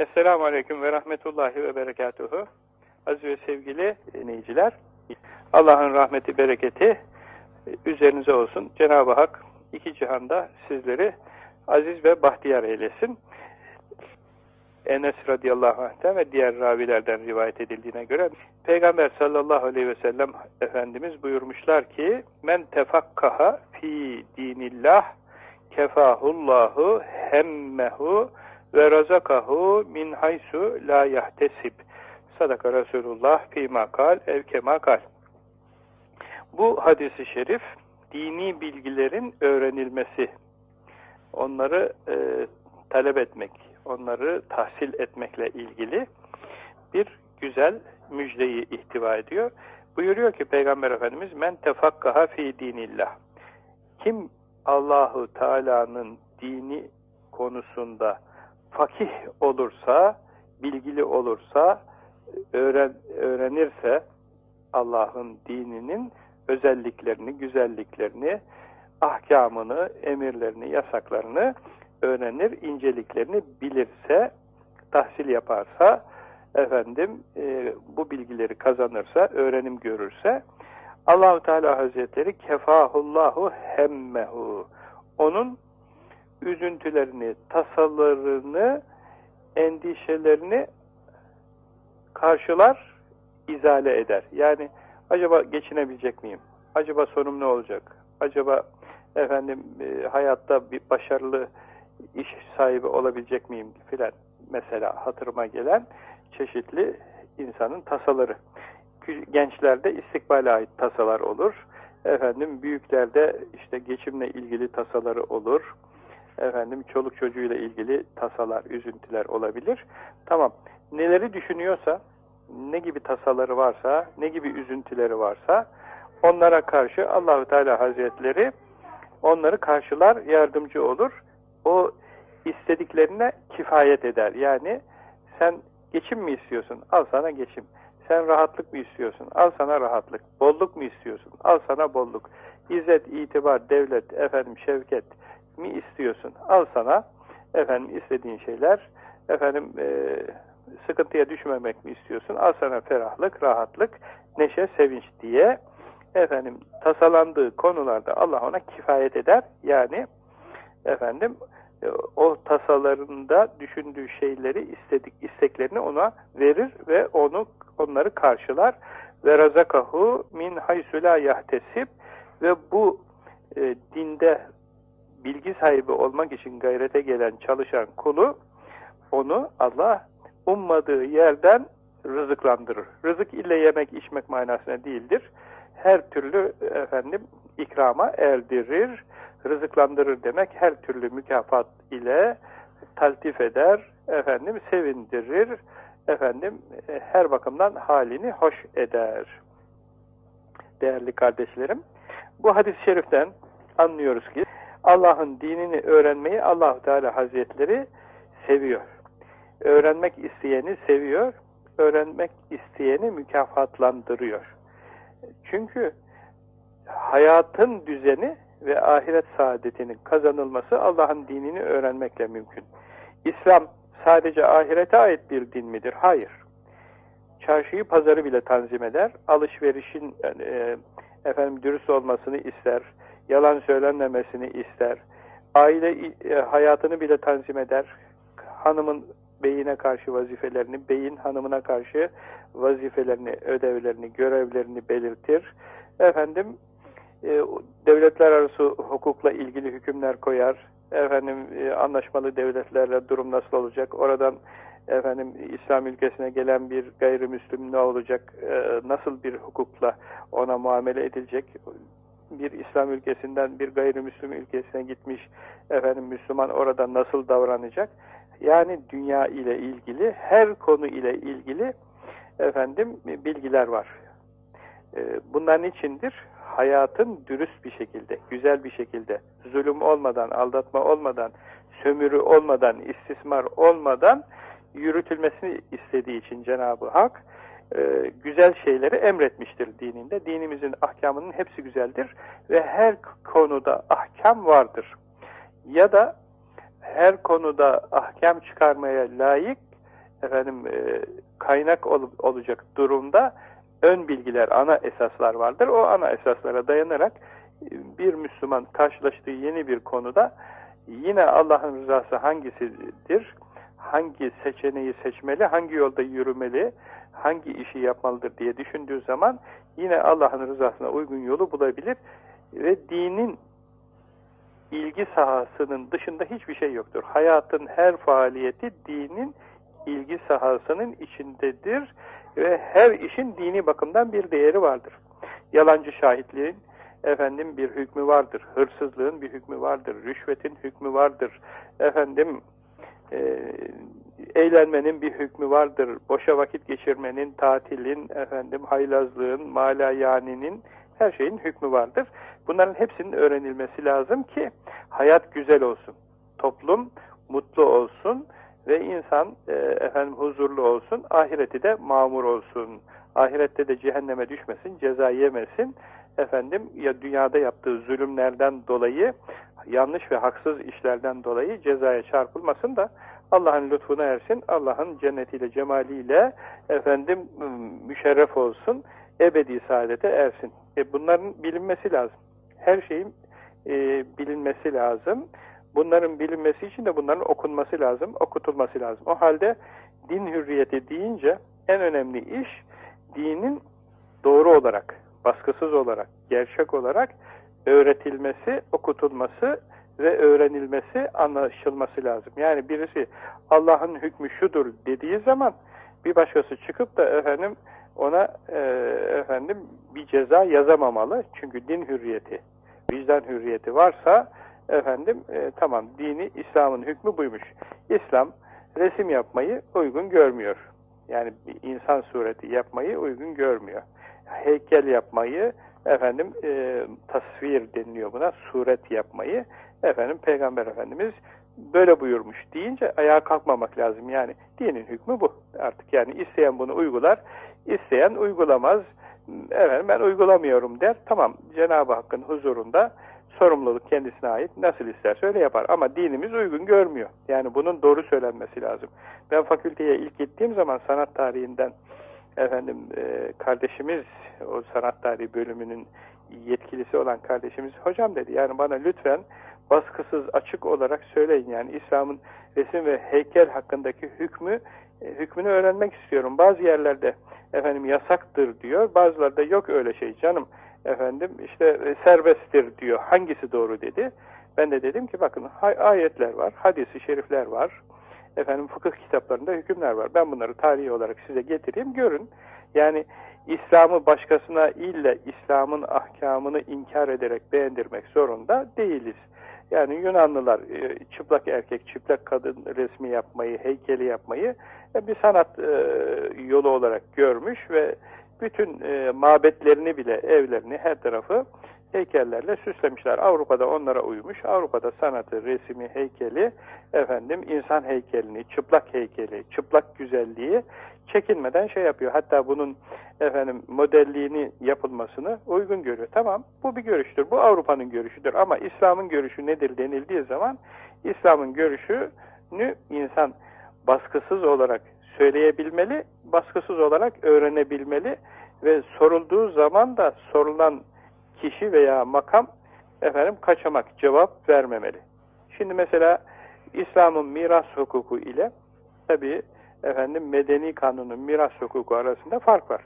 Esselamu Aleyküm ve Rahmetullahi ve Berekatuhu. Aziz ve sevgili dinleyiciler, Allah'ın rahmeti, bereketi üzerinize olsun. Cenab-ı Hak iki cihanda sizleri aziz ve bahtiyar eylesin. Enes radıyallahu anh'ten ve diğer ravilerden rivayet edildiğine göre Peygamber sallallahu aleyhi ve sellem Efendimiz buyurmuşlar ki men tefakkaha fi dinillah kefahullahu hemmehu ve razakahu min haysu la yahtesib. Sadaka Resulullah fîmâ kal ev kemâ. Bu hadisi şerif dini bilgilerin öğrenilmesi, onları e, talep etmek, onları tahsil etmekle ilgili bir güzel müjdeyi ihtiva ediyor. Buyuruyor ki Peygamber Efendimiz men tefakkaha fi dinillah. Kim Allahu Teala'nın dini konusunda fakih olursa, bilgili olursa, öğren, öğrenirse Allah'ın dininin özelliklerini, güzelliklerini, ahkamını, emirlerini, yasaklarını öğrenir, inceliklerini bilirse, tahsil yaparsa, efendim e, bu bilgileri kazanırsa, öğrenim görürse, Allahu Teala Hazretleri kefahullahu hemmehu. Onun üzüntülerini, tasalarını, endişelerini karşılar, izale eder. Yani acaba geçinebilecek miyim? Acaba sonum ne olacak? Acaba efendim e, hayatta bir başarılı iş sahibi olabilecek miyim filan mesela hatırıma gelen çeşitli insanın tasaları. Gençlerde istikbale ait tasalar olur. Efendim büyüklerde işte geçimle ilgili tasaları olur efendim çoluk çocuğuyla ilgili tasalar, üzüntüler olabilir. Tamam. Neleri düşünüyorsa, ne gibi tasaları varsa, ne gibi üzüntüleri varsa onlara karşı Allahü Teala Hazretleri onları karşılar, yardımcı olur. O istediklerine kifayet eder. Yani sen geçim mi istiyorsun? Al sana geçim. Sen rahatlık mı istiyorsun? Al sana rahatlık. Bolluk mu istiyorsun? Al sana bolluk. İzzet, itibar, devlet, efendim şevket, mi istiyorsun? Al sana efendim istediğin şeyler. Efendim e, sıkıntıya düşmemek mi istiyorsun? Al sana ferahlık, rahatlık, neşe, sevinç diye efendim tasalandığı konularda Allah ona kifayet eder. Yani efendim e, o tasalarında düşündüğü şeyleri istedik isteklerini ona verir ve onu onları karşılar ve razakahu min haysu la yahtesib ve bu e, dinde bilgi sahibi olmak için gayrete gelen çalışan kulu onu Allah ummadığı yerden rızıklandırır. Rızık ile yemek içmek manasına değildir. Her türlü efendim ikrama erdirir, rızıklandırır demek her türlü mükafat ile taltif eder, efendim sevindirir, efendim her bakımdan halini hoş eder. Değerli kardeşlerim, bu hadis-i şeriften anlıyoruz ki Allah'ın dinini öğrenmeyi allah Teala Hazretleri seviyor. Öğrenmek isteyeni seviyor, öğrenmek isteyeni mükafatlandırıyor. Çünkü hayatın düzeni ve ahiret saadetinin kazanılması Allah'ın dinini öğrenmekle mümkün. İslam sadece ahirete ait bir din midir? Hayır. Çarşıyı, pazarı bile tanzim eder. Alışverişin e, efendim dürüst olmasını ister yalan söylenmemesini ister. Aile e, hayatını bile tanzim eder. Hanımın beyine karşı vazifelerini, beyin hanımına karşı vazifelerini, ödevlerini, görevlerini belirtir. Efendim, e, devletler arası hukukla ilgili hükümler koyar. Efendim, e, anlaşmalı devletlerle durum nasıl olacak? Oradan efendim İslam ülkesine gelen bir gayrimüslim ne olacak? nasıl bir hukukla ona muamele edilecek? Bir İslam ülkesinden bir gayrimüslim ülkesine gitmiş efendim Müslüman orada nasıl davranacak? Yani dünya ile ilgili her konu ile ilgili efendim bilgiler var. Ee, bunların içindir hayatın dürüst bir şekilde, güzel bir şekilde, zulüm olmadan, aldatma olmadan, sömürü olmadan, istismar olmadan yürütülmesini istediği için Cenab-ı Hak e, güzel şeyleri emretmiştir dininde. Dinimizin ahkamının hepsi güzeldir ve her konuda ahkam vardır. Ya da her konuda ahkam çıkarmaya layık efendim e, kaynak ol, olacak durumda ön bilgiler, ana esaslar vardır. O ana esaslara dayanarak e, bir Müslüman karşılaştığı yeni bir konuda yine Allah'ın rızası hangisidir? Hangi seçeneği seçmeli, hangi yolda yürümeli, hangi işi yapmalıdır diye düşündüğü zaman yine Allah'ın rızasına uygun yolu bulabilir ve dinin ilgi sahasının dışında hiçbir şey yoktur. Hayatın her faaliyeti dinin ilgi sahasının içindedir ve her işin dini bakımdan bir değeri vardır. Yalancı şahitliğin efendim bir hükmü vardır. Hırsızlığın bir hükmü vardır. Rüşvetin hükmü vardır. Efendim eğlenmenin bir hükmü vardır. Boşa vakit geçirmenin, tatilin, efendim haylazlığın, malayaninin her şeyin hükmü vardır. Bunların hepsinin öğrenilmesi lazım ki hayat güzel olsun. Toplum mutlu olsun ve insan e, efendim huzurlu olsun. Ahireti de mamur olsun. Ahirette de cehenneme düşmesin, ceza yemesin. Efendim ya dünyada yaptığı zulümlerden dolayı yanlış ve haksız işlerden dolayı cezaya çarpılmasın da Allah'ın lütfuna ersin, Allah'ın cennetiyle, cemaliyle efendim müşerref olsun, ebedi saadete ersin. E bunların bilinmesi lazım. Her şeyin e, bilinmesi lazım. Bunların bilinmesi için de bunların okunması lazım, okutulması lazım. O halde din hürriyeti deyince en önemli iş dinin doğru olarak, baskısız olarak, gerçek olarak öğretilmesi, okutulması ve öğrenilmesi, anlaşılması lazım. Yani birisi Allah'ın hükmü şudur dediği zaman bir başkası çıkıp da efendim ona e, efendim bir ceza yazamamalı. Çünkü din hürriyeti, vicdan hürriyeti varsa efendim e, tamam dini İslam'ın hükmü buymuş. İslam resim yapmayı uygun görmüyor. Yani bir insan sureti yapmayı uygun görmüyor. Heykel yapmayı efendim e, tasvir deniliyor buna. Suret yapmayı efendim Peygamber Efendimiz böyle buyurmuş deyince ayağa kalkmamak lazım. Yani dinin hükmü bu. Artık yani isteyen bunu uygular, isteyen uygulamaz. Efendim ben uygulamıyorum der. Tamam Cenab-ı Hakk'ın huzurunda sorumluluk kendisine ait. Nasıl isterse öyle yapar. Ama dinimiz uygun görmüyor. Yani bunun doğru söylenmesi lazım. Ben fakülteye ilk gittiğim zaman sanat tarihinden efendim e, kardeşimiz o sanat tarihi bölümünün yetkilisi olan kardeşimiz hocam dedi yani bana lütfen baskısız açık olarak söyleyin yani İslam'ın resim ve heykel hakkındaki hükmü e, hükmünü öğrenmek istiyorum. Bazı yerlerde efendim yasaktır diyor. Bazılarda yok öyle şey canım. Efendim işte e, serbesttir diyor. Hangisi doğru dedi. Ben de dedim ki bakın ayetler var, hadisi şerifler var. Efendim fıkıh kitaplarında hükümler var. Ben bunları tarihi olarak size getireyim görün. Yani İslam'ı başkasına ille İslam'ın ahkamını inkar ederek beğendirmek zorunda değiliz. Yani Yunanlılar e, çıplak erkek, çıplak kadın resmi yapmayı, heykeli yapmayı e, bir sanat e, yolu olarak görmüş ve bütün mabetlerini bile, evlerini, her tarafı heykellerle süslemişler. Avrupa'da onlara uymuş. Avrupa'da sanatı, resmi, heykeli, efendim insan heykelini, çıplak heykeli, çıplak güzelliği çekinmeden şey yapıyor. Hatta bunun efendim modelliğini yapılmasını uygun görüyor. Tamam bu bir görüştür. Bu Avrupa'nın görüşüdür. Ama İslam'ın görüşü nedir denildiği zaman İslam'ın görüşünü insan baskısız olarak söyleyebilmeli, baskısız olarak öğrenebilmeli ve sorulduğu zaman da sorulan kişi veya makam efendim kaçamak, cevap vermemeli. Şimdi mesela İslam'ın miras hukuku ile tabi efendim medeni kanunun miras hukuku arasında fark var.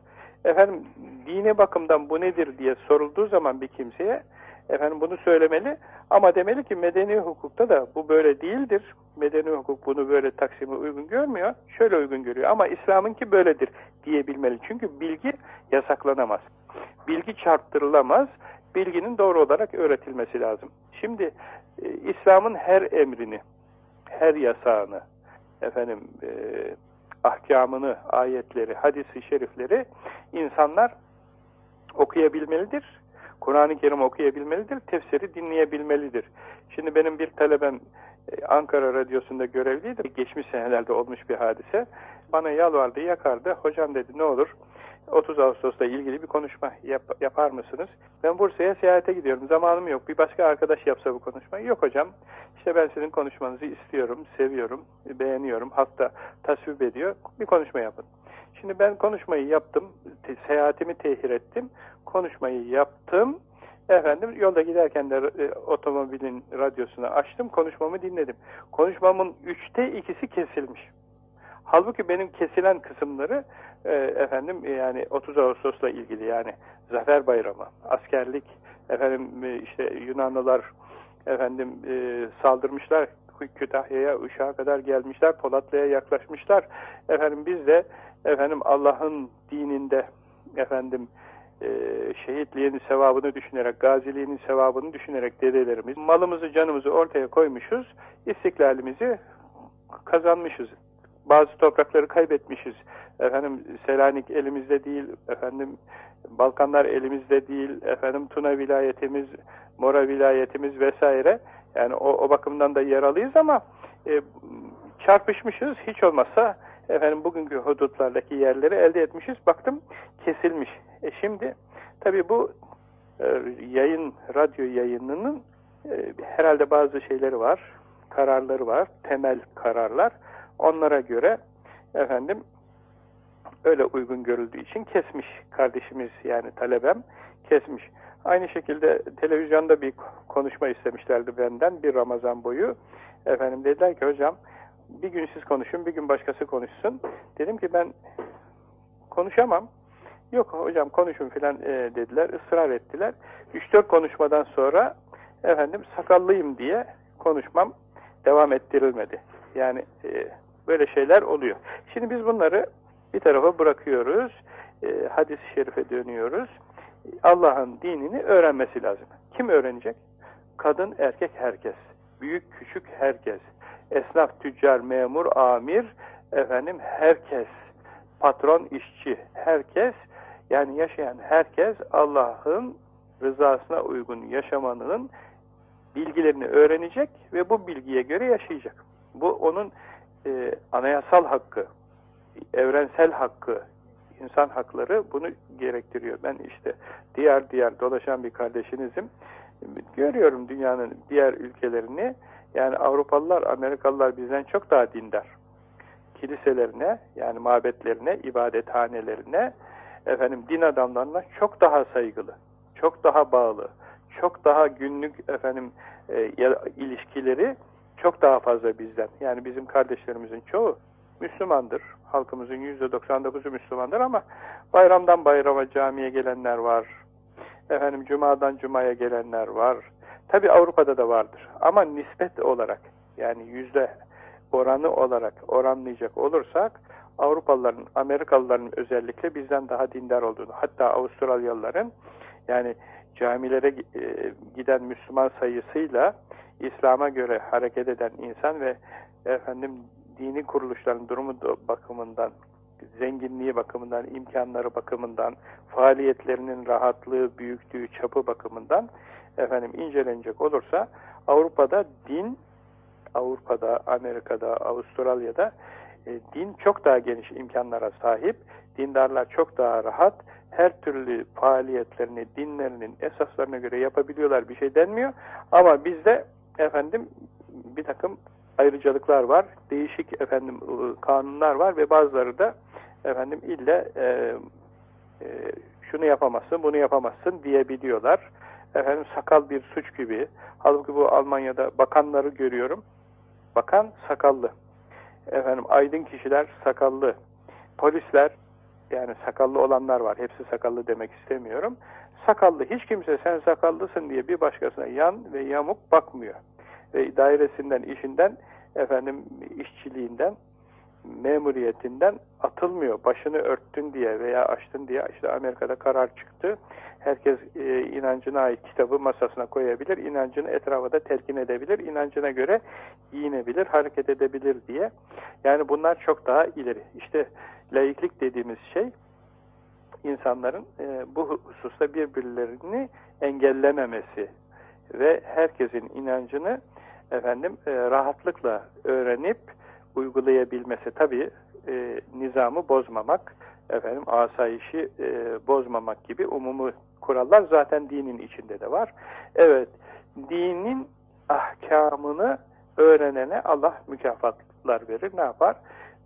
Efendim dine bakımdan bu nedir diye sorulduğu zaman bir kimseye efendim bunu söylemeli ama demeli ki medeni hukukta da bu böyle değildir. Medeni hukuk bunu böyle taksimi uygun görmüyor. Şöyle uygun görüyor ama İslam'ınki böyledir diyebilmeli. Çünkü bilgi yasaklanamaz. Bilgi çarptırılamaz. Bilginin doğru olarak öğretilmesi lazım. Şimdi e, İslam'ın her emrini, her yasağını, efendim e, ahkamını, ayetleri, hadisi şerifleri insanlar okuyabilmelidir. Kur'an-ı Kerim okuyabilmelidir, tefsiri dinleyebilmelidir. Şimdi benim bir talebem e, Ankara Radyosu'nda görevliydi. Geçmiş senelerde olmuş bir hadise. Bana yalvardı, yakardı. Hocam dedi ne olur 30 Ağustos'ta ilgili bir konuşma yap, yapar mısınız? Ben Bursa'ya seyahate gidiyorum. Zamanım yok. Bir başka arkadaş yapsa bu konuşmayı. Yok hocam. İşte ben sizin konuşmanızı istiyorum, seviyorum, beğeniyorum, hatta tasvip ediyor. Bir konuşma yapın. Şimdi ben konuşmayı yaptım, seyahatimi tehir ettim, konuşmayı yaptım. Efendim yolda giderken de e, otomobilin radyosunu açtım, konuşmamı dinledim. Konuşmamın üçte ikisi kesilmiş. Halbuki benim kesilen kısımları e, efendim yani 30 Ağustos'la ilgili yani Zafer Bayramı, askerlik, efendim e, işte Yunanlılar efendim e, saldırmışlar Kütahya'ya, Uşak'a kadar gelmişler, Polatlı'ya yaklaşmışlar. Efendim biz de efendim Allah'ın dininde efendim e, şehitliğinin sevabını düşünerek, gaziliğinin sevabını düşünerek dedelerimiz malımızı, canımızı ortaya koymuşuz, istiklalimizi kazanmışız. Bazı toprakları kaybetmişiz. Efendim Selanik elimizde değil, efendim Balkanlar elimizde değil, efendim Tuna vilayetimiz, Mora vilayetimiz vesaire. Yani o, o bakımdan da yaralıyız ama e, çarpışmışız. Hiç olmazsa efendim bugünkü hudutlardaki yerleri elde etmişiz. Baktım kesilmiş. E şimdi tabii bu e, yayın, radyo yayınının e, herhalde bazı şeyleri var, kararları var, temel kararlar. Onlara göre efendim öyle uygun görüldüğü için kesmiş kardeşimiz yani talebem kesmiş. Aynı şekilde televizyonda bir konuşma istemişlerdi benden bir Ramazan boyu. Efendim dediler ki hocam bir gün siz konuşun bir gün başkası konuşsun. Dedim ki ben konuşamam. Yok hocam konuşun filan e, dediler ısrar ettiler. 3-4 konuşmadan sonra efendim sakallıyım diye konuşmam devam ettirilmedi. Yani e, böyle şeyler oluyor. Şimdi biz bunları bir tarafa bırakıyoruz. E, Hadis-i şerife dönüyoruz. Allah'ın dinini öğrenmesi lazım. Kim öğrenecek? Kadın, erkek, herkes. Büyük, küçük, herkes. Esnaf, tüccar, memur, amir, efendim herkes. Patron, işçi, herkes. Yani yaşayan herkes Allah'ın rızasına uygun yaşamanın bilgilerini öğrenecek ve bu bilgiye göre yaşayacak. Bu onun e, anayasal hakkı, evrensel hakkı, insan hakları bunu gerektiriyor. Ben işte diğer diğer dolaşan bir kardeşinizim. Görüyorum dünyanın diğer ülkelerini. Yani Avrupalılar, Amerikalılar bizden çok daha dindar. Kiliselerine, yani mabetlerine, ibadethanelerine, efendim din adamlarına çok daha saygılı, çok daha bağlı, çok daha günlük efendim e, ilişkileri çok daha fazla bizden. Yani bizim kardeşlerimizin çoğu Müslümandır. Halkımızın %99'u Müslümandır ama bayramdan bayrama camiye gelenler var. Efendim cumadan cumaya gelenler var. Tabi Avrupa'da da vardır. Ama nispet olarak yani yüzde oranı olarak oranlayacak olursak Avrupalıların, Amerikalıların özellikle bizden daha dindar olduğunu, hatta Avustralyalıların yani camilere e, giden Müslüman sayısıyla İslam'a göre hareket eden insan ve efendim dini kuruluşların durumu bakımından, zenginliği bakımından, imkanları bakımından, faaliyetlerinin rahatlığı, büyüklüğü, çapı bakımından efendim incelenecek olursa Avrupa'da din, Avrupa'da, Amerika'da, Avustralya'da e, din çok daha geniş imkanlara sahip, dindarlar çok daha rahat, her türlü faaliyetlerini, dinlerinin esaslarına göre yapabiliyorlar, bir şey denmiyor. Ama bizde efendim bir takım ayrıcalıklar var. Değişik efendim ıı, kanunlar var ve bazıları da efendim ille e, e, şunu yapamazsın, bunu yapamazsın diyebiliyorlar. Efendim sakal bir suç gibi. Halbuki bu Almanya'da bakanları görüyorum. Bakan sakallı. Efendim aydın kişiler sakallı. Polisler yani sakallı olanlar var. Hepsi sakallı demek istemiyorum. Sakallı. Hiç kimse sen sakallısın diye bir başkasına yan ve yamuk bakmıyor ve dairesinden, işinden, efendim işçiliğinden, memuriyetinden atılmıyor. Başını örttün diye veya açtın diye işte Amerika'da karar çıktı. Herkes e, inancına ait kitabı masasına koyabilir, inancını etrafa da telkin edebilir, inancına göre giyinebilir, hareket edebilir diye. Yani bunlar çok daha ileri. İşte laiklik dediğimiz şey insanların e, bu hususta birbirlerini engellememesi ve herkesin inancını efendim e, rahatlıkla öğrenip uygulayabilmesi tabi e, nizamı bozmamak efendim asayişi e, bozmamak gibi umumu kurallar zaten dinin içinde de var. Evet dinin ahkamını öğrenene Allah mükafatlar verir. Ne yapar?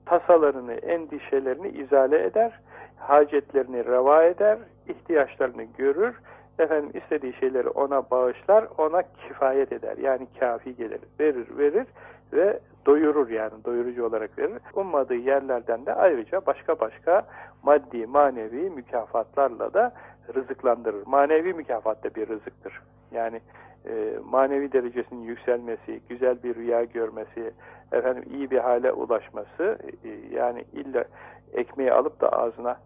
Tasalarını, endişelerini izale eder, hacetlerini reva eder, ihtiyaçlarını görür, efendim istediği şeyleri ona bağışlar, ona kifayet eder. Yani kafi gelir, verir, verir ve doyurur yani doyurucu olarak verir. Ummadığı yerlerden de ayrıca başka başka maddi, manevi mükafatlarla da rızıklandırır. Manevi mükafat da bir rızıktır. Yani e, manevi derecesinin yükselmesi, güzel bir rüya görmesi, efendim iyi bir hale ulaşması, e, yani illa ekmeği alıp da ağzına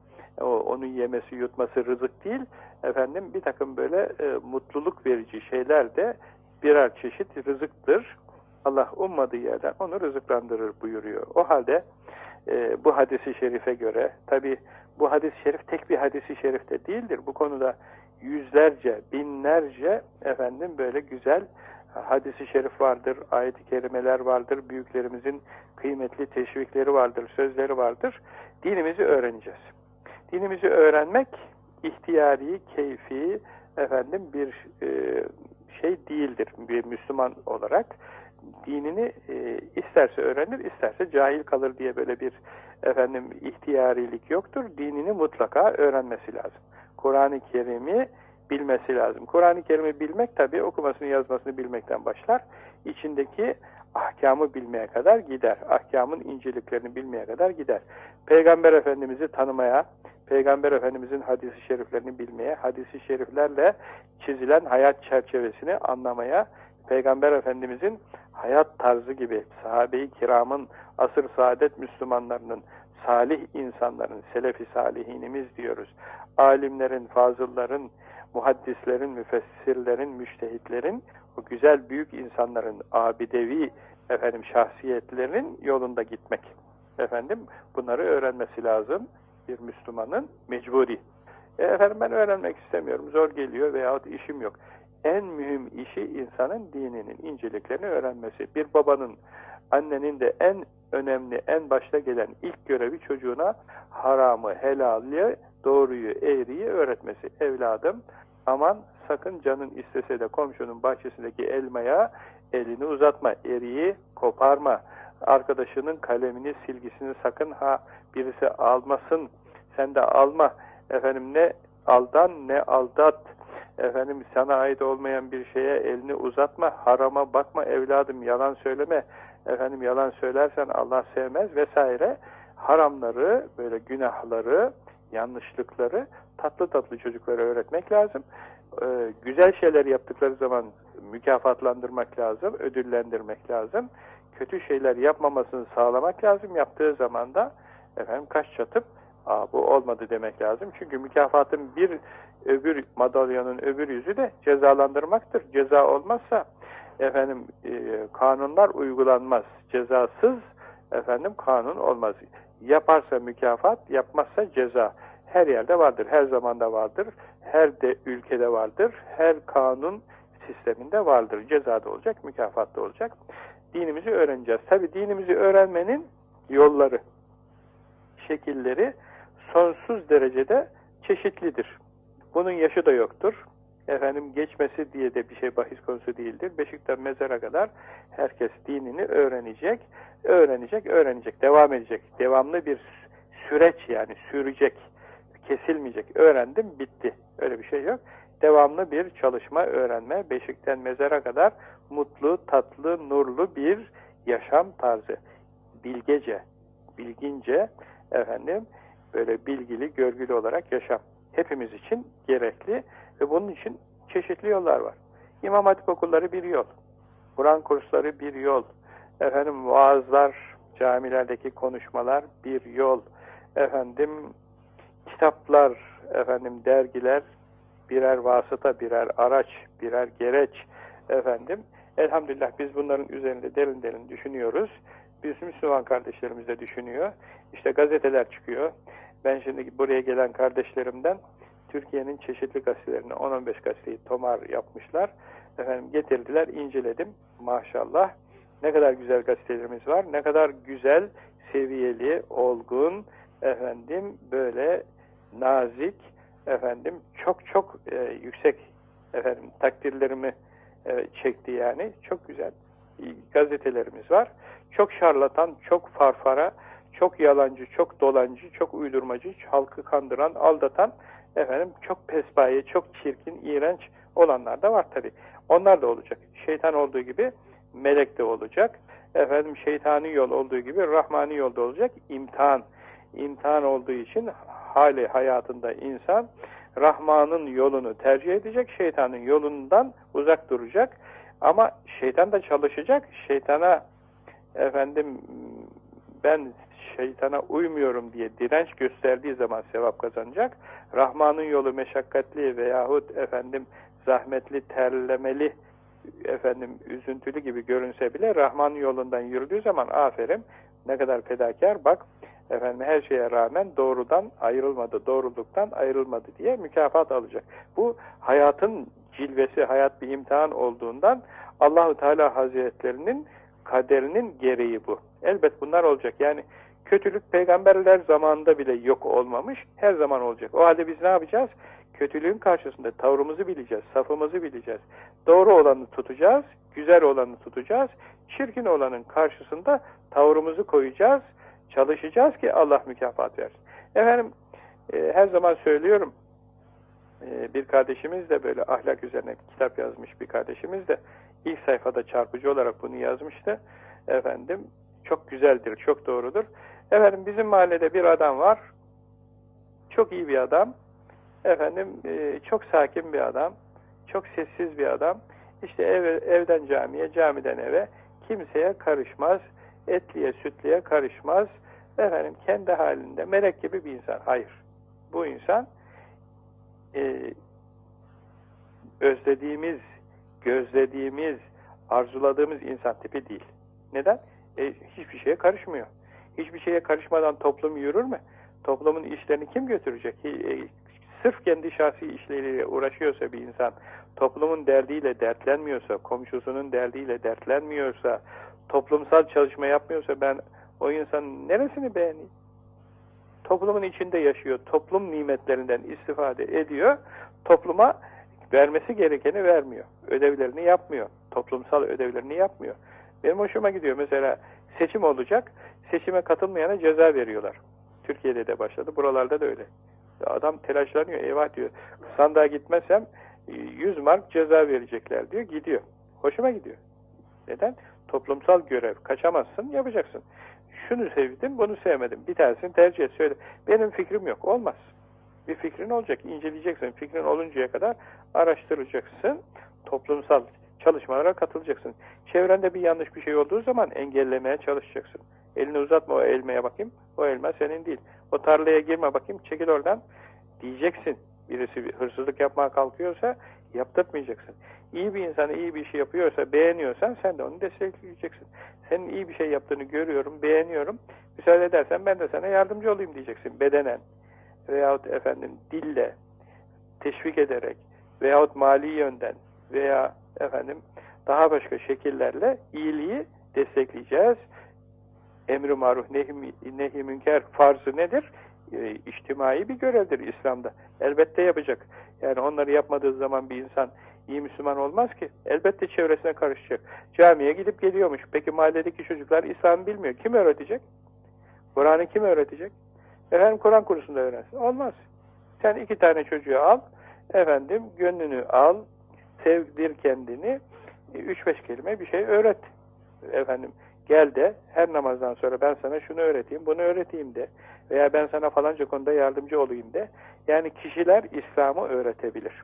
o, onu yemesi, yutması rızık değil, efendim bir takım böyle e, mutluluk verici şeyler de birer çeşit rızıktır. Allah ummadığı yerden onu rızıklandırır buyuruyor. O halde e, bu hadisi şerife göre, tabi bu hadis-i şerif tek bir hadisi şerif de değildir. Bu konuda yüzlerce, binlerce efendim böyle güzel hadisi şerif vardır, ayet-i kerimeler vardır, büyüklerimizin kıymetli teşvikleri vardır, sözleri vardır. Dinimizi öğreneceğiz. Dinimizi öğrenmek ihtiyari, keyfi efendim bir e, şey değildir bir Müslüman olarak. Dinini e, isterse öğrenir, isterse cahil kalır diye böyle bir efendim ihtiyarilik yoktur. Dinini mutlaka öğrenmesi lazım. Kur'an-ı Kerim'i bilmesi lazım. Kur'an-ı Kerim'i bilmek tabi okumasını yazmasını bilmekten başlar. İçindeki ahkamı bilmeye kadar gider. Ahkamın inceliklerini bilmeye kadar gider. Peygamber Efendimiz'i tanımaya, Peygamber Efendimiz'in hadisi şeriflerini bilmeye, hadisi şeriflerle çizilen hayat çerçevesini anlamaya, Peygamber Efendimiz'in hayat tarzı gibi sahabe-i kiramın, asır saadet Müslümanlarının, salih insanların, selefi salihinimiz diyoruz. Alimlerin, fazılların, muhaddislerin, müfessirlerin, müştehitlerin, o güzel büyük insanların, abidevi efendim şahsiyetlerin yolunda gitmek. Efendim bunları öğrenmesi lazım bir Müslümanın mecburi. E, efendim ben öğrenmek istemiyorum, zor geliyor veyahut işim yok. En mühim işi insanın dininin inceliklerini öğrenmesi. Bir babanın, annenin de en önemli, en başta gelen ilk görevi çocuğuna haramı, helali, doğruyu, eğriyi öğretmesi. Evladım aman sakın canın istese de komşunun bahçesindeki elmaya elini uzatma, eriği koparma. Arkadaşının kalemini, silgisini sakın ha birisi almasın. Sen de alma. Efendim ne aldan ne aldat. Efendim sana ait olmayan bir şeye elini uzatma. Harama bakma evladım yalan söyleme. Efendim yalan söylersen Allah sevmez vesaire. Haramları, böyle günahları, yanlışlıkları tatlı tatlı çocuklara öğretmek lazım. Ee, güzel şeyler yaptıkları zaman mükafatlandırmak lazım, ödüllendirmek lazım. Kötü şeyler yapmamasını sağlamak lazım. Yaptığı zaman da efendim kaş çatıp Aa, bu olmadı demek lazım. Çünkü mükafatın bir öbür madalyonun öbür yüzü de cezalandırmaktır. Ceza olmazsa efendim e, kanunlar uygulanmaz. Cezasız efendim kanun olmaz. Yaparsa mükafat, yapmazsa ceza. Her yerde vardır, her zamanda vardır, her de ülkede vardır, her kanun sisteminde vardır. Cezada olacak, mükafatta olacak. Dinimizi öğreneceğiz. Tabi dinimizi öğrenmenin yolları, şekilleri sonsuz derecede çeşitlidir. Bunun yaşı da yoktur. Efendim geçmesi diye de bir şey bahis konusu değildir. Beşikten mezara kadar herkes dinini öğrenecek, öğrenecek, öğrenecek, devam edecek. Devamlı bir süreç yani sürecek, kesilmeyecek. Öğrendim, bitti. Öyle bir şey yok. Devamlı bir çalışma, öğrenme, beşikten mezara kadar mutlu, tatlı, nurlu bir yaşam tarzı. Bilgece, bilgince, efendim, böyle bilgili, görgülü olarak yaşam. Hepimiz için gerekli ve bunun için çeşitli yollar var. İmam Hatip okulları bir yol. Kur'an kursları bir yol. Efendim vaazlar, camilerdeki konuşmalar bir yol. Efendim kitaplar, efendim dergiler birer vasıta, birer araç, birer gereç. Efendim elhamdülillah biz bunların üzerinde derin derin düşünüyoruz. Biz Müslüman kardeşlerimiz de düşünüyor. İşte gazeteler çıkıyor. Ben şimdi buraya gelen kardeşlerimden Türkiye'nin çeşitli gazetelerini 10-15 gazeteyi tomar yapmışlar. Efendim getirdiler, inceledim. Maşallah. Ne kadar güzel gazetelerimiz var. Ne kadar güzel, seviyeli, olgun, efendim böyle nazik, efendim çok çok e, yüksek efendim takdirlerimi e, çekti yani. Çok güzel gazetelerimiz var. Çok şarlatan, çok farfara, çok yalancı, çok dolancı, çok uydurmacı, halkı kandıran, aldatan, efendim çok pespaye, çok çirkin, iğrenç olanlar da var tabi. Onlar da olacak. Şeytan olduğu gibi melek de olacak. Efendim şeytani yol olduğu gibi rahmani yolda olacak. İmtihan. İmtihan olduğu için hali hayatında insan Rahman'ın yolunu tercih edecek, şeytanın yolundan uzak duracak. Ama şeytan da çalışacak. Şeytana efendim ben şeytana uymuyorum diye direnç gösterdiği zaman sevap kazanacak. Rahman'ın yolu meşakkatli veyahut efendim zahmetli, terlemeli, efendim üzüntülü gibi görünse bile Rahman yolundan yürüdüğü zaman aferin ne kadar fedakar bak efendim her şeye rağmen doğrudan ayrılmadı, doğruluktan ayrılmadı diye mükafat alacak. Bu hayatın cilvesi, hayat bir imtihan olduğundan Allahu Teala Hazretlerinin kaderinin gereği bu. Elbet bunlar olacak. Yani kötülük peygamberler zamanında bile yok olmamış, her zaman olacak. O halde biz ne yapacağız? Kötülüğün karşısında tavrımızı bileceğiz, safımızı bileceğiz. Doğru olanı tutacağız, güzel olanı tutacağız. Çirkin olanın karşısında tavrımızı koyacağız, çalışacağız ki Allah mükafat versin. Efendim, e, her zaman söylüyorum, e, bir kardeşimiz de böyle ahlak üzerine kitap yazmış bir kardeşimiz de ilk sayfada çarpıcı olarak bunu yazmıştı. Efendim, çok güzeldir, çok doğrudur. Efendim, bizim mahallede bir adam var, çok iyi bir adam, efendim, e, çok sakin bir adam, çok sessiz bir adam, işte ev, evden camiye, camiden eve kimseye karışmaz, etliye sütliye karışmaz, efendim kendi halinde melek gibi bir insan. Hayır. Bu insan e, özlediğimiz, gözlediğimiz, arzuladığımız insan tipi değil. Neden? E, hiçbir şeye karışmıyor. Hiçbir şeye karışmadan toplum yürür mü? Toplumun işlerini kim götürecek? E, sırf kendi şahsi işleriyle uğraşıyorsa bir insan, toplumun derdiyle dertlenmiyorsa, komşusunun derdiyle dertlenmiyorsa, toplumsal çalışma yapmıyorsa ben o insanın neresini beğeneyim? Toplumun içinde yaşıyor, toplum nimetlerinden istifade ediyor, topluma vermesi gerekeni vermiyor, ödevlerini yapmıyor, toplumsal ödevlerini yapmıyor. Benim hoşuma gidiyor mesela seçim olacak, seçime katılmayana ceza veriyorlar. Türkiye'de de başladı, buralarda da öyle. Adam telaşlanıyor, eyvah diyor, sandığa gitmezsem 100 mark ceza verecekler diyor, gidiyor. Hoşuma gidiyor. Neden? Toplumsal görev. Kaçamazsın, yapacaksın. Şunu sevdim, bunu sevmedim. Bir tanesini tercih et, söyle. Benim fikrim yok. Olmaz. Bir fikrin olacak, inceleyeceksin. Fikrin oluncaya kadar araştıracaksın. Toplumsal çalışmalara katılacaksın. Çevrende bir yanlış bir şey olduğu zaman engellemeye çalışacaksın. Elini uzatma o elmeye bakayım. O elma senin değil. O tarlaya girme bakayım. Çekil oradan. Diyeceksin. Birisi bir hırsızlık yapmaya kalkıyorsa yaptırmayacaksın. İyi bir insan iyi bir şey yapıyorsa, beğeniyorsan sen de onu destekleyeceksin. Senin iyi bir şey yaptığını görüyorum, beğeniyorum. Müsaade edersen ben de sana yardımcı olayım diyeceksin. Bedenen veyahut efendim dille teşvik ederek veyahut mali yönden veya efendim daha başka şekillerle iyiliği destekleyeceğiz. Emri maruf nehi, nehi münker farzı nedir? E, içtimai bir görevdir İslam'da. Elbette yapacak. Yani onları yapmadığı zaman bir insan iyi Müslüman olmaz ki. Elbette çevresine karışacak. Camiye gidip geliyormuş. Peki mahalledeki çocuklar İslam bilmiyor. Kim öğretecek? Kur'an'ı kim öğretecek? Efendim Kur'an kursunda öğrensin. Olmaz. Sen iki tane çocuğu al, efendim gönlünü al, sevdir kendini, üç beş kelime bir şey öğret. Efendim gel de her namazdan sonra ben sana şunu öğreteyim, bunu öğreteyim de veya ben sana falanca konuda yardımcı olayım de. Yani kişiler İslam'ı öğretebilir.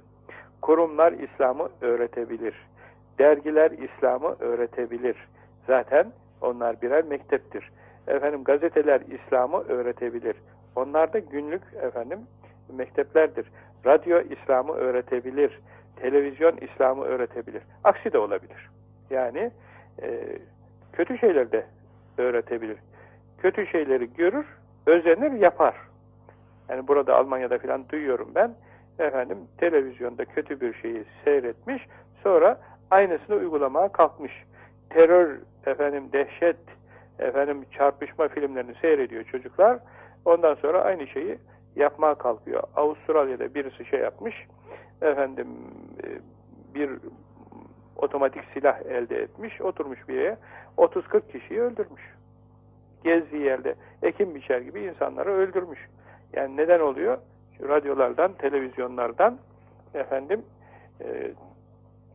Kurumlar İslam'ı öğretebilir. Dergiler İslam'ı öğretebilir. Zaten onlar birer mekteptir. Efendim gazeteler İslam'ı öğretebilir. Onlar da günlük efendim mekteplerdir. Radyo İslam'ı öğretebilir. Televizyon İslam'ı öğretebilir. Aksi de olabilir. Yani e, kötü şeyler de öğretebilir. Kötü şeyleri görür, özenir, yapar. Yani burada Almanya'da falan duyuyorum ben. Efendim televizyonda kötü bir şeyi seyretmiş, sonra aynısını uygulamaya kalkmış. Terör, efendim dehşet, efendim çarpışma filmlerini seyrediyor çocuklar. Ondan sonra aynı şeyi yapmaya kalkıyor. Avustralya'da birisi şey yapmış. Efendim e, bir otomatik silah elde etmiş, oturmuş bir yere 30-40 kişiyi öldürmüş. Gezdiği yerde ekim biçer gibi insanları öldürmüş. Yani neden oluyor? Radyolardan, televizyonlardan efendim e,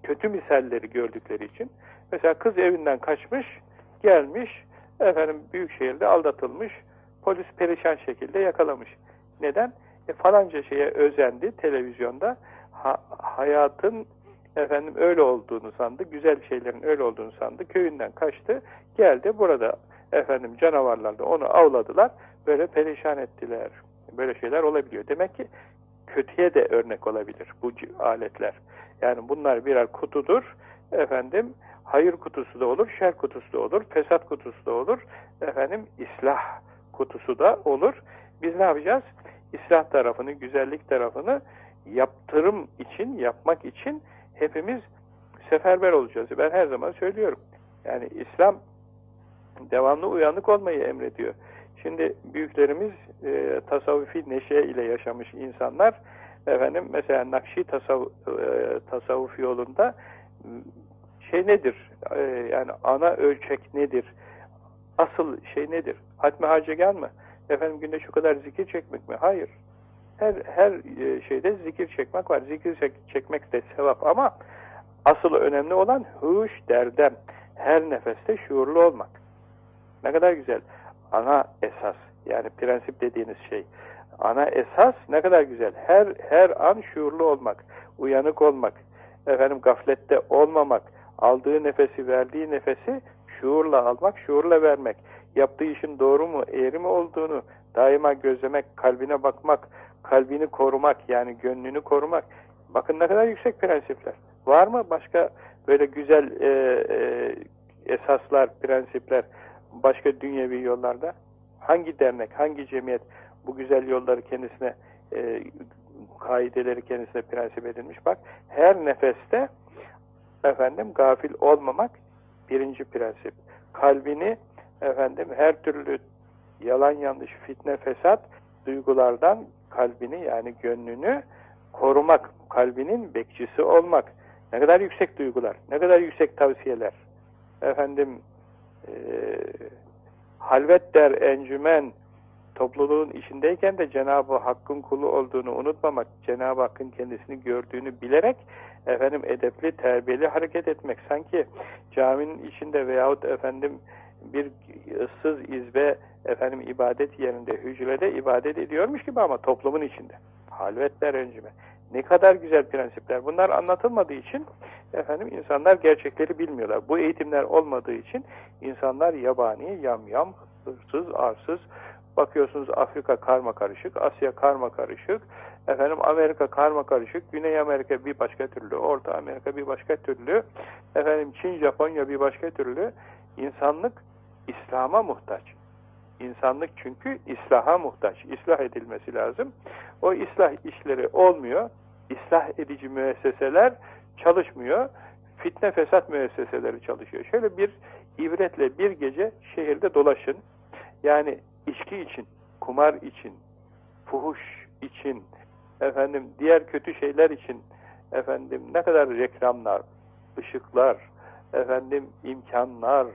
kötü misalleri gördükleri için. Mesela kız evinden kaçmış, gelmiş, efendim büyük şehirde aldatılmış, polis perişan şekilde yakalamış. Neden? E, falanca şeye özendi televizyonda. Ha, hayatın efendim öyle olduğunu sandı, güzel şeylerin öyle olduğunu sandı. Köyünden kaçtı, geldi burada efendim canavarlar da onu avladılar, böyle perişan ettiler. Böyle şeyler olabiliyor. Demek ki kötüye de örnek olabilir bu aletler. Yani bunlar birer kutudur. Efendim hayır kutusu da olur, şer kutusu da olur, fesat kutusu da olur. Efendim islah kutusu da olur. Biz ne yapacağız? İslah tarafını, güzellik tarafını yaptırım için, yapmak için hepimiz seferber olacağız. Ben her zaman söylüyorum. Yani İslam devamlı uyanık olmayı emrediyor. Şimdi büyüklerimiz e, tasavvufi neşe ile yaşamış insanlar efendim mesela Nakşi tasavvuf, e, tasavvuf yolunda şey nedir? E, yani ana ölçek nedir? Asıl şey nedir? Hatmi hacegan mı? Efendim günde şu kadar zikir çekmek mi? Hayır. Her her e, şeyde zikir çekmek var. Zikir çek, çekmek de sevap ama asıl önemli olan huş derdem. Her nefeste şuurlu olmak. Ne kadar güzel. Ana esas yani prensip dediğiniz şey. Ana esas ne kadar güzel. Her her an şuurlu olmak, uyanık olmak, efendim gaflette olmamak, aldığı nefesi, verdiği nefesi şuurla almak, şuurla vermek. Yaptığı işin doğru mu, eğri mi olduğunu daima gözlemek, kalbine bakmak, kalbini korumak yani gönlünü korumak. Bakın ne kadar yüksek prensipler. Var mı başka böyle güzel e, e, esaslar, prensipler başka dünyevi yollarda? Hangi dernek, hangi cemiyet bu güzel yolları kendisine e, kaideleri kendisine prensip edilmiş. Bak her nefeste efendim gafil olmamak birinci prensip. Kalbini efendim her türlü yalan yanlış fitne fesat duygulardan kalbini yani gönlünü korumak, kalbinin bekçisi olmak. Ne kadar yüksek duygular, ne kadar yüksek tavsiyeler. Efendim e, halvet der encümen topluluğun içindeyken de Cenab-ı Hakk'ın kulu olduğunu unutmamak, Cenab-ı Hakk'ın kendisini gördüğünü bilerek efendim edepli, terbiyeli hareket etmek. Sanki caminin içinde veyahut efendim bir ıssız izbe efendim ibadet yerinde, hücrede ibadet ediyormuş gibi ama toplumun içinde. Halvetler öncüme. Ne kadar güzel prensipler. Bunlar anlatılmadığı için efendim insanlar gerçekleri bilmiyorlar. Bu eğitimler olmadığı için insanlar yabani, yamyam, hırsız, arsız, Bakıyorsunuz Afrika karma karışık, Asya karma karışık, efendim Amerika karma karışık, Güney Amerika bir başka türlü, Orta Amerika bir başka türlü, efendim Çin, Japonya bir başka türlü. İnsanlık İslam'a muhtaç. İnsanlık çünkü islaha muhtaç. İslah edilmesi lazım. O islah işleri olmuyor. İslah edici müesseseler çalışmıyor. Fitne fesat müesseseleri çalışıyor. Şöyle bir ibretle bir gece şehirde dolaşın. Yani içki için, kumar için, fuhuş için, efendim diğer kötü şeyler için efendim ne kadar reklamlar, ışıklar, efendim imkanlar,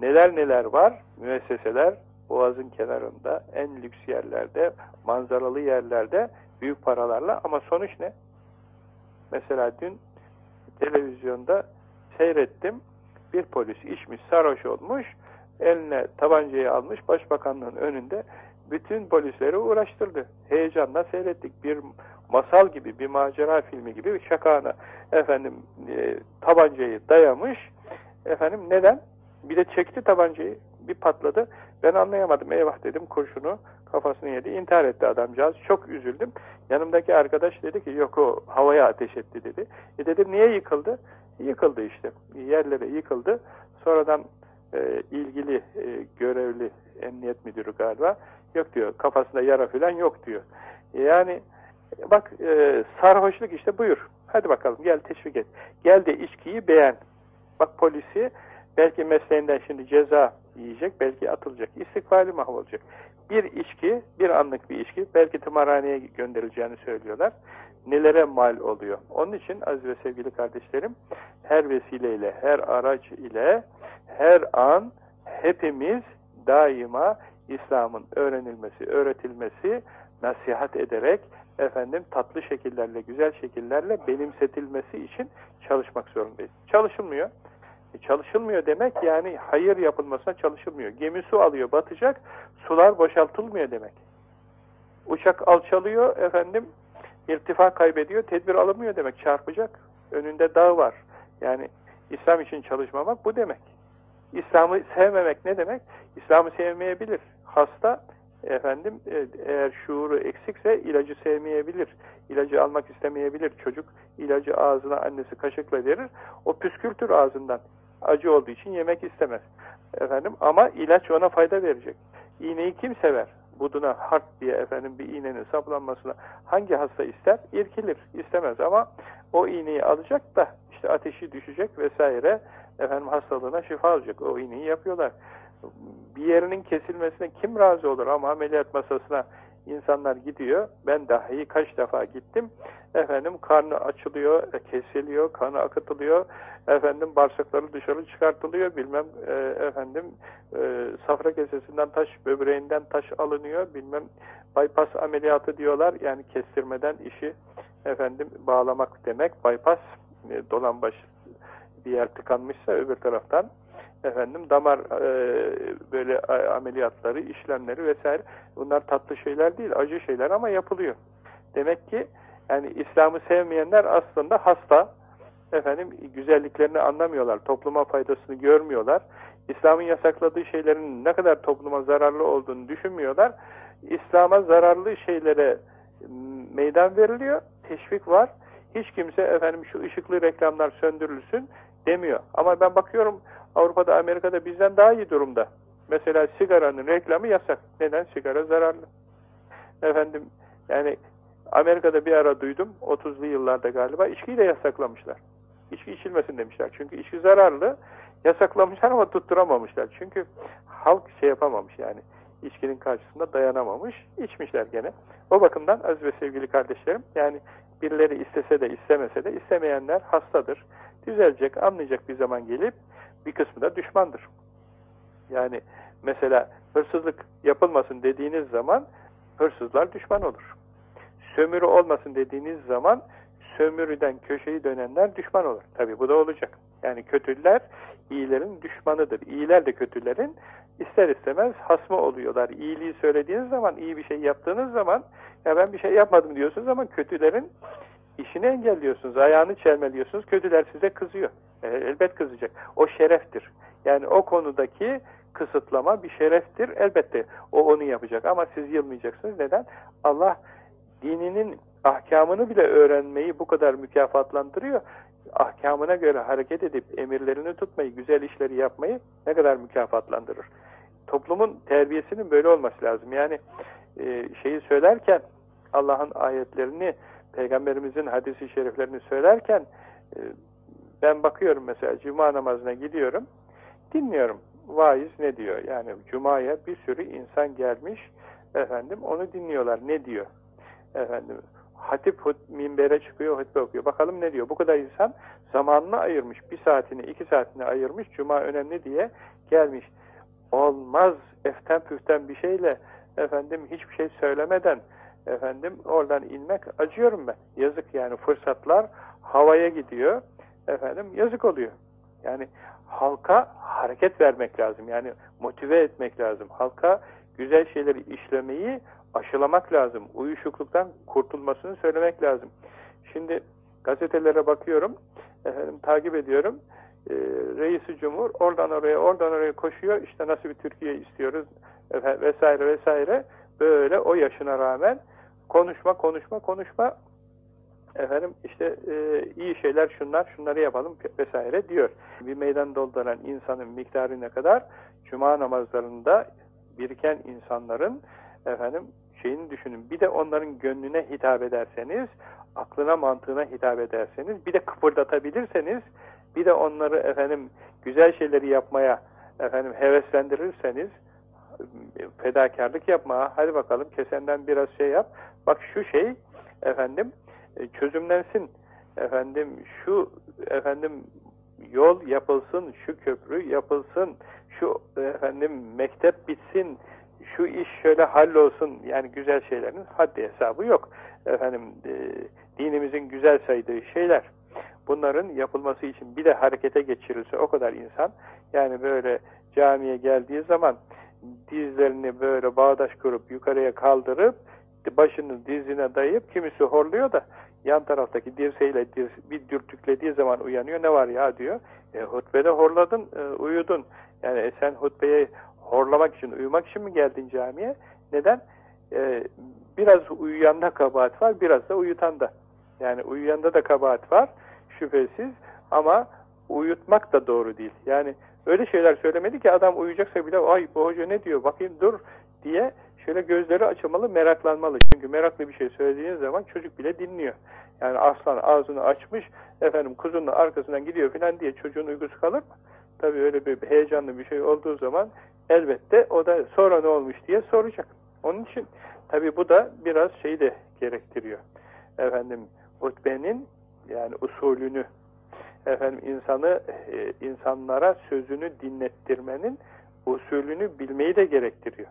neler neler var, müesseseler Boğaz'ın kenarında, en lüks yerlerde, manzaralı yerlerde büyük paralarla ama sonuç ne? Mesela dün televizyonda seyrettim, bir polis içmiş, sarhoş olmuş, eline tabancayı almış başbakanlığın önünde bütün polisleri uğraştırdı. Heyecanla seyrettik. Bir masal gibi, bir macera filmi gibi bir şakana efendim e, tabancayı dayamış. Efendim neden? Bir de çekti tabancayı. Bir patladı. Ben anlayamadım. Eyvah dedim kurşunu kafasını yedi. İntihar etti adamcağız. Çok üzüldüm. Yanımdaki arkadaş dedi ki yok o havaya ateş etti dedi. E dedim niye yıkıldı? Yıkıldı işte. Yerlere yıkıldı. Sonradan e, ilgili e, görevli emniyet müdürü galiba yok diyor. Kafasında yara falan yok diyor. Yani bak e, sarhoşluk işte buyur. Hadi bakalım gel teşvik et. Gel de içkiyi beğen. Bak polisi belki mesleğinden şimdi ceza yiyecek, belki atılacak. İstikbali mahvolacak. Bir içki, bir anlık bir içki, belki tımarhaneye gönderileceğini söylüyorlar. Nelere mal oluyor. Onun için aziz ve sevgili kardeşlerim, her vesileyle, her araç ile, her an hepimiz daima İslam'ın öğrenilmesi, öğretilmesi, nasihat ederek, efendim tatlı şekillerle, güzel şekillerle benimsetilmesi için çalışmak zorundayız. Çalışılmıyor. E çalışılmıyor demek yani hayır yapılmasına çalışılmıyor. Gemi su alıyor, batacak, sular boşaltılmıyor demek. Uçak alçalıyor, efendim irtifa kaybediyor, tedbir alınmıyor demek. Çarpacak. Önünde dağ var. Yani İslam için çalışmamak bu demek. İslam'ı sevmemek ne demek? İslam'ı sevmeyebilir. Hasta efendim e, eğer şuuru eksikse ilacı sevmeyebilir. İlacı almak istemeyebilir. Çocuk ilacı ağzına annesi kaşıkla verir. O püskürtür ağzından. Acı olduğu için yemek istemez. Efendim ama ilaç ona fayda verecek. İğneyi kim sever? Buduna hart diye efendim bir iğnenin saplanmasına hangi hasta ister? İrkilir. istemez ama o iğneyi alacak da işte ateşi düşecek vesaire efendim hastalığına şifa alacak. O iğneyi yapıyorlar bir yerinin kesilmesine kim razı olur ama ameliyat masasına insanlar gidiyor. Ben dahi kaç defa gittim. Efendim karnı açılıyor, kesiliyor, kanı akıtılıyor. Efendim bağırsakları dışarı çıkartılıyor. Bilmem e, efendim e, safra kesesinden taş, böbreğinden taş alınıyor. Bilmem bypass ameliyatı diyorlar. Yani kestirmeden işi efendim bağlamak demek. Bypass e, dolan baş bir yer tıkanmışsa öbür taraftan efendim damar e, böyle ameliyatları, işlemleri vesaire bunlar tatlı şeyler değil, acı şeyler ama yapılıyor. Demek ki yani İslam'ı sevmeyenler aslında hasta. Efendim güzelliklerini anlamıyorlar, topluma faydasını görmüyorlar. İslam'ın yasakladığı şeylerin ne kadar topluma zararlı olduğunu düşünmüyorlar. İslam'a zararlı şeylere meydan veriliyor, teşvik var. Hiç kimse efendim şu ışıklı reklamlar söndürülsün demiyor. Ama ben bakıyorum Avrupa'da, Amerika'da bizden daha iyi durumda. Mesela sigaranın reklamı yasak. Neden? Sigara zararlı. Efendim yani Amerika'da bir ara duydum 30'lu yıllarda galiba içkiyi de yasaklamışlar. İçki içilmesin demişler. Çünkü içki zararlı. Yasaklamışlar ama tutturamamışlar. Çünkü halk şey yapamamış yani. içkinin karşısında dayanamamış. içmişler gene. O bakımdan aziz ve sevgili kardeşlerim yani birileri istese de istemese de istemeyenler hastadır. Düzelecek, anlayacak bir zaman gelip bir kısmı da düşmandır. Yani mesela hırsızlık yapılmasın dediğiniz zaman hırsızlar düşman olur. Sömürü olmasın dediğiniz zaman sömürüden köşeyi dönenler düşman olur. Tabi bu da olacak. Yani kötüler iyilerin düşmanıdır. İyiler de kötülerin ister istemez hasmı oluyorlar. İyiliği söylediğiniz zaman, iyi bir şey yaptığınız zaman ya ben bir şey yapmadım diyorsunuz ama kötülerin işini engelliyorsunuz, ayağını çelmeliyorsunuz. Kötüler size kızıyor. E, elbet kızacak. O şereftir. Yani o konudaki kısıtlama bir şereftir. Elbette o onu yapacak ama siz yılmayacaksınız. Neden? Allah dininin ahkamını bile öğrenmeyi bu kadar mükafatlandırıyor. Ahkamına göre hareket edip emirlerini tutmayı, güzel işleri yapmayı ne kadar mükafatlandırır. Toplumun terbiyesinin böyle olması lazım. Yani e, şeyi söylerken Allah'ın ayetlerini, Peygamberimizin hadisi şeriflerini söylerken e, ben bakıyorum mesela cuma namazına gidiyorum, dinliyorum. Vaiz ne diyor? Yani cumaya bir sürü insan gelmiş, efendim onu dinliyorlar. Ne diyor? Efendim hatip minbere çıkıyor, hutbe okuyor. Bakalım ne diyor? Bu kadar insan zamanını ayırmış, bir saatini, iki saatini ayırmış, cuma önemli diye gelmiş. Olmaz eften püften bir şeyle, efendim hiçbir şey söylemeden, efendim oradan inmek acıyorum ben. Yazık yani fırsatlar havaya gidiyor efendim yazık oluyor. Yani halka hareket vermek lazım. Yani motive etmek lazım. Halka güzel şeyleri işlemeyi aşılamak lazım. Uyuşukluktan kurtulmasını söylemek lazım. Şimdi gazetelere bakıyorum, efendim, takip ediyorum. E, Reisi Cumhur oradan oraya, oradan oraya koşuyor. İşte nasıl bir Türkiye istiyoruz efendim, vesaire vesaire. Böyle o yaşına rağmen konuşma, konuşma, konuşma efendim işte e, iyi şeyler şunlar şunları yapalım vesaire diyor. Bir meydan dolduran insanın miktarı ne kadar? Cuma namazlarında biriken insanların efendim şeyini düşünün. Bir de onların gönlüne hitap ederseniz, aklına mantığına hitap ederseniz, bir de kıpırdatabilirseniz, bir de onları efendim güzel şeyleri yapmaya efendim heveslendirirseniz fedakarlık yapma. Hadi bakalım kesenden biraz şey yap. Bak şu şey efendim çözümlensin. Efendim şu efendim yol yapılsın, şu köprü yapılsın, şu efendim mektep bitsin, şu iş şöyle hallolsun. Yani güzel şeylerin haddi hesabı yok. Efendim e, dinimizin güzel saydığı şeyler. Bunların yapılması için bir de harekete geçirilse o kadar insan yani böyle camiye geldiği zaman dizlerini böyle bağdaş kurup yukarıya kaldırıp başını dizine dayayıp kimisi horluyor da yan taraftaki dirseğiyle dir, bir dürtüklediği zaman uyanıyor. Ne var ya diyor. E, hutbede horladın, e, uyudun. Yani e, sen hutbeye horlamak için, uyumak için mi geldin camiye? Neden? E, biraz uyuyanda kabahat var, biraz da uyutanda. Yani uyuyanda da kabahat var şüphesiz ama uyutmak da doğru değil. Yani öyle şeyler söylemedi ki adam uyuyacaksa bile ay bu hoca ne diyor bakayım dur diye şöyle gözleri açılmalı, meraklanmalı. Çünkü meraklı bir şey söylediğiniz zaman çocuk bile dinliyor. Yani aslan ağzını açmış, efendim kuzunun arkasından gidiyor falan diye çocuğun uykusu kalır mı? Tabii öyle bir heyecanlı bir şey olduğu zaman elbette o da sonra ne olmuş diye soracak. Onun için tabii bu da biraz şey de gerektiriyor. Efendim hutbenin yani usulünü efendim insanı e, insanlara sözünü dinlettirmenin usulünü bilmeyi de gerektiriyor.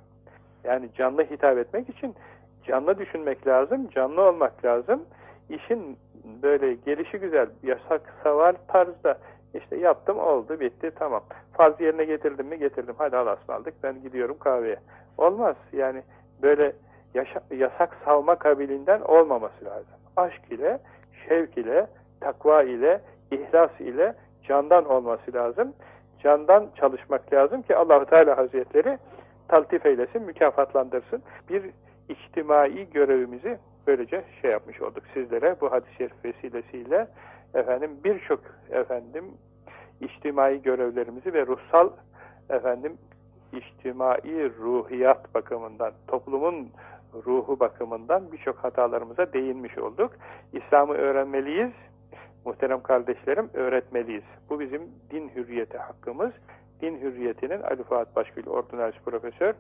Yani canlı hitap etmek için canlı düşünmek lazım, canlı olmak lazım. İşin böyle gelişi güzel, yasak savar tarzda işte yaptım oldu bitti tamam. Farz yerine getirdim mi getirdim hadi Allah'a aldık ben gidiyorum kahveye. Olmaz yani böyle yaşa, yasak savma kabilinden olmaması lazım. Aşk ile, şevk ile, takva ile, ihlas ile candan olması lazım. Candan çalışmak lazım ki Allahu Teala Hazretleri taltif eylesin, mükafatlandırsın. Bir içtimai görevimizi böylece şey yapmış olduk sizlere bu hadis-i şerif vesilesiyle efendim birçok efendim içtimai görevlerimizi ve ruhsal efendim içtimai ruhiyat bakımından toplumun ruhu bakımından birçok hatalarımıza değinmiş olduk. İslam'ı öğrenmeliyiz. Muhterem kardeşlerim öğretmeliyiz. Bu bizim din hürriyeti hakkımız din hürriyetinin Ali Fuat Başgül ordinaris profesör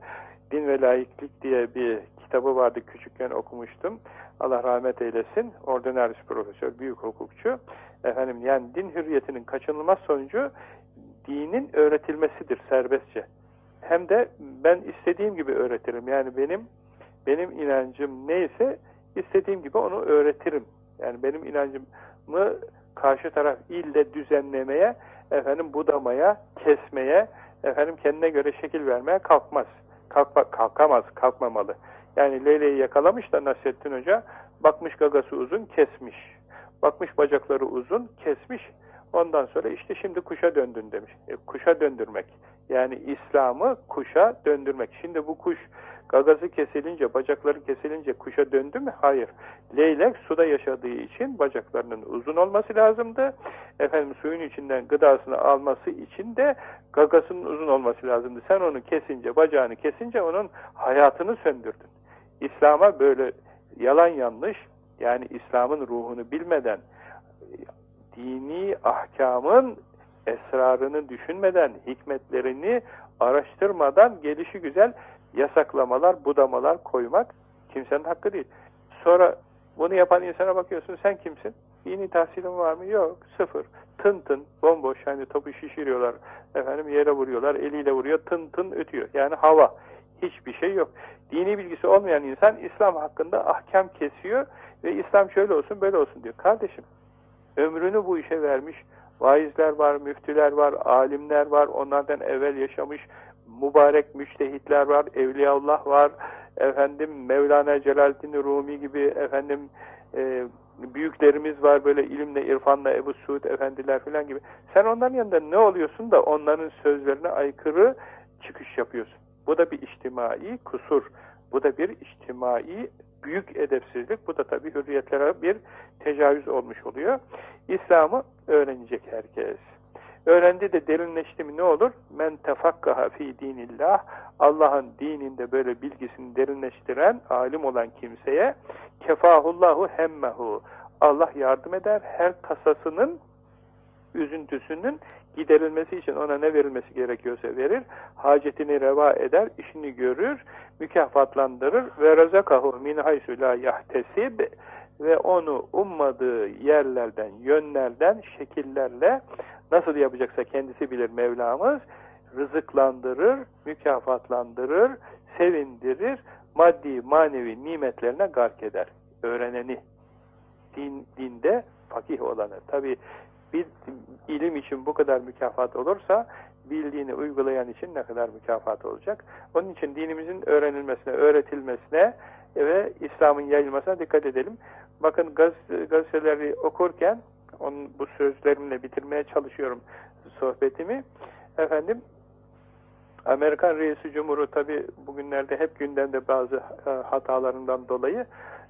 Din ve Laiklik diye bir kitabı vardı küçükken okumuştum. Allah rahmet eylesin. Ordinaris profesör, büyük hukukçu. Efendim yani din hürriyetinin kaçınılmaz sonucu dinin öğretilmesidir serbestçe. Hem de ben istediğim gibi öğretirim. Yani benim benim inancım neyse istediğim gibi onu öğretirim. Yani benim inancımı karşı taraf ille düzenlemeye efendim budamaya, kesmeye, efendim kendine göre şekil vermeye kalkmaz. Kalkma, kalkamaz, kalkmamalı. Yani Leyle'yi yakalamış da Nasrettin Hoca, bakmış gagası uzun, kesmiş. Bakmış bacakları uzun, kesmiş. Ondan sonra işte şimdi kuşa döndün demiş. E, kuşa döndürmek. Yani İslam'ı kuşa döndürmek. Şimdi bu kuş Gagası kesilince, bacakları kesilince kuşa döndü mü? Hayır. Leylek suda yaşadığı için bacaklarının uzun olması lazımdı. Efendim suyun içinden gıdasını alması için de gagasının uzun olması lazımdı. Sen onu kesince, bacağını kesince onun hayatını söndürdün. İslam'a böyle yalan yanlış, yani İslam'ın ruhunu bilmeden, dini ahkamın esrarını düşünmeden, hikmetlerini araştırmadan gelişi güzel yasaklamalar, budamalar koymak kimsenin hakkı değil. Sonra bunu yapan insana bakıyorsun sen kimsin? Dini tahsilin var mı? Yok. Sıfır. Tın tın bomboş hani topu şişiriyorlar. Efendim yere vuruyorlar. Eliyle vuruyor. Tın tın ötüyor. Yani hava. Hiçbir şey yok. Dini bilgisi olmayan insan İslam hakkında ahkam kesiyor ve İslam şöyle olsun böyle olsun diyor. Kardeşim ömrünü bu işe vermiş vaizler var, müftüler var, alimler var, onlardan evvel yaşamış mübarek müştehitler var, Evliyaullah var, efendim Mevlana Celaleddin Rumi gibi efendim e, büyüklerimiz var böyle ilimle, irfanla, Ebu Suud efendiler falan gibi. Sen onların yanında ne oluyorsun da onların sözlerine aykırı çıkış yapıyorsun. Bu da bir içtimai kusur. Bu da bir içtimai büyük edepsizlik. Bu da tabii hürriyetlere bir tecavüz olmuş oluyor. İslam'ı öğrenecek herkes. Öğrendi de derinleşti mi ne olur? Men tefakkaha fi dinillah. Allah'ın dininde böyle bilgisini derinleştiren, alim olan kimseye kefahullahu hemmehu. Allah yardım eder. Her tasasının, üzüntüsünün giderilmesi için ona ne verilmesi gerekiyorsa verir, hacetini reva eder, işini görür, mükafatlandırır. Ve razakahu min haysu la yahtesib. Ve onu ummadığı yerlerden, yönlerden, şekillerle nasıl yapacaksa kendisi bilir Mevlamız, rızıklandırır, mükafatlandırır, sevindirir, maddi, manevi nimetlerine gark eder. Öğreneni, din, dinde fakih olanı. Tabi bir ilim için bu kadar mükafat olursa, bildiğini uygulayan için ne kadar mükafat olacak? Onun için dinimizin öğrenilmesine, öğretilmesine ve İslam'ın yayılmasına dikkat edelim. Bakın gaz, gazeteleri okurken, onun, bu sözlerimle bitirmeye çalışıyorum sohbetimi. Efendim, Amerikan reisi cumhuru tabi bugünlerde hep gündemde bazı e, hatalarından dolayı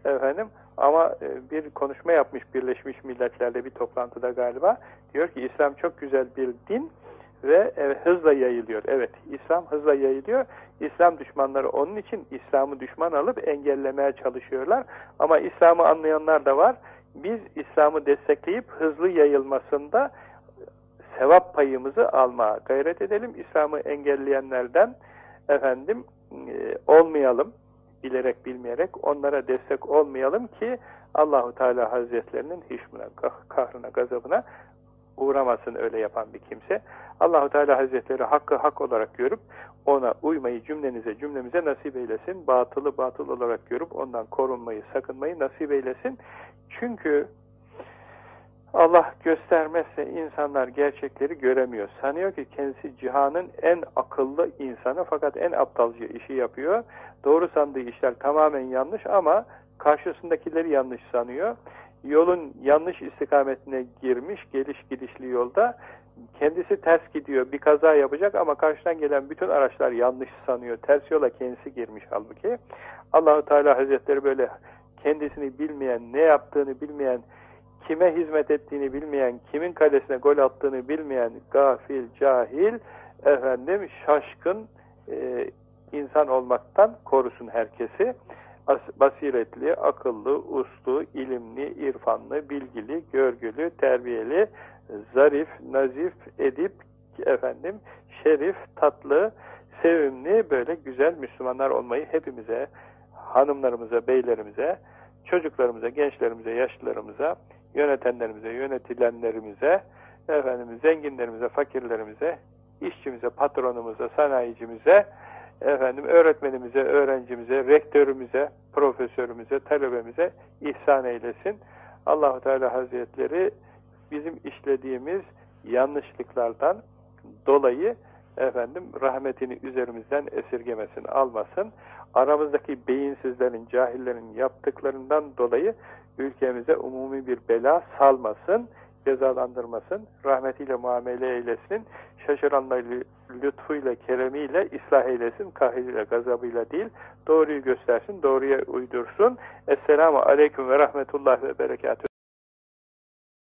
efendim ama e, bir konuşma yapmış Birleşmiş Milletler'de bir toplantıda galiba. Diyor ki İslam çok güzel bir din ve evet, hızla yayılıyor. Evet İslam hızla yayılıyor. İslam düşmanları onun için İslam'ı düşman alıp engellemeye çalışıyorlar. Ama İslam'ı anlayanlar da var. Biz İslam'ı destekleyip hızlı yayılmasında sevap payımızı almaya gayret edelim. İslam'ı engelleyenlerden efendim e, olmayalım. Bilerek bilmeyerek onlara destek olmayalım ki Allahu Teala Hazretlerinin hişmine, kahrına, gazabına uğramasın öyle yapan bir kimse. Allahu Teala Hazretleri hakkı hak olarak görüp ona uymayı cümlenize cümlemize nasip eylesin. Batılı batıl olarak görüp ondan korunmayı, sakınmayı nasip eylesin. Çünkü Allah göstermezse insanlar gerçekleri göremiyor. Sanıyor ki kendisi cihanın en akıllı insanı fakat en aptalca işi yapıyor. Doğru sandığı işler tamamen yanlış ama karşısındakileri yanlış sanıyor. Yolun yanlış istikametine girmiş, geliş gidişli yolda kendisi ters gidiyor, bir kaza yapacak ama karşıdan gelen bütün araçlar yanlış sanıyor. Ters yola kendisi girmiş halbuki. Allahu Teala Hazretleri böyle kendisini bilmeyen, ne yaptığını bilmeyen kime hizmet ettiğini bilmeyen, kimin kalesine gol attığını bilmeyen gafil, cahil, efendim şaşkın e, insan olmaktan korusun herkesi. As basiretli, akıllı, uslu, ilimli, irfanlı, bilgili, görgülü, terbiyeli, zarif, nazif, edip, efendim, şerif, tatlı, sevimli, böyle güzel Müslümanlar olmayı hepimize, hanımlarımıza, beylerimize, çocuklarımıza, gençlerimize, yaşlılarımıza, yönetenlerimize, yönetilenlerimize, efendim, zenginlerimize, fakirlerimize, işçimize, patronumuza, sanayicimize, efendim, öğretmenimize, öğrencimize, rektörümüze, profesörümüze, talebemize ihsan eylesin. Allahu Teala Hazretleri bizim işlediğimiz yanlışlıklardan dolayı efendim rahmetini üzerimizden esirgemesin, almasın. Aramızdaki beyinsizlerin, cahillerin yaptıklarından dolayı ülkemize umumi bir bela salmasın, cezalandırmasın, rahmetiyle muamele eylesin, şaşıranları lütfuyla, keremiyle ıslah eylesin, kahiriyle, gazabıyla değil, doğruyu göstersin, doğruya uydursun. Esselamu Aleyküm ve Rahmetullah ve Berekatü.